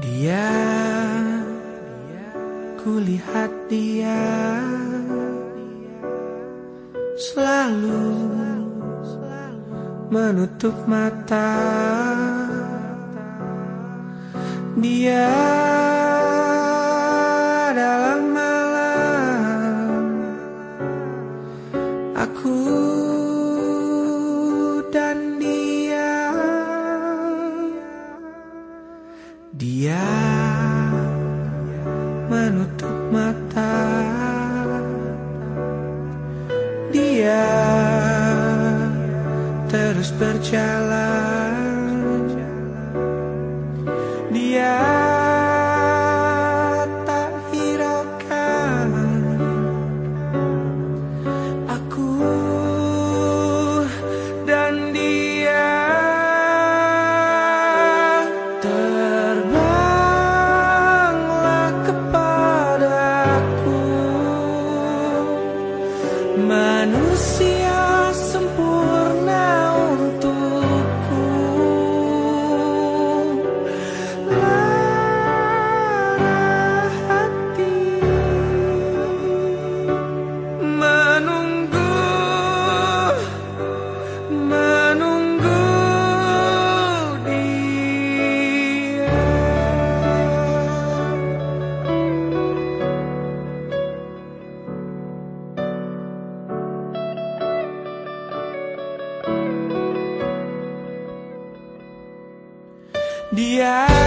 Dia Kulihat dia Selalu Menutup mata. Dia Dia menutup mata. Dia terus berjalan Yeah.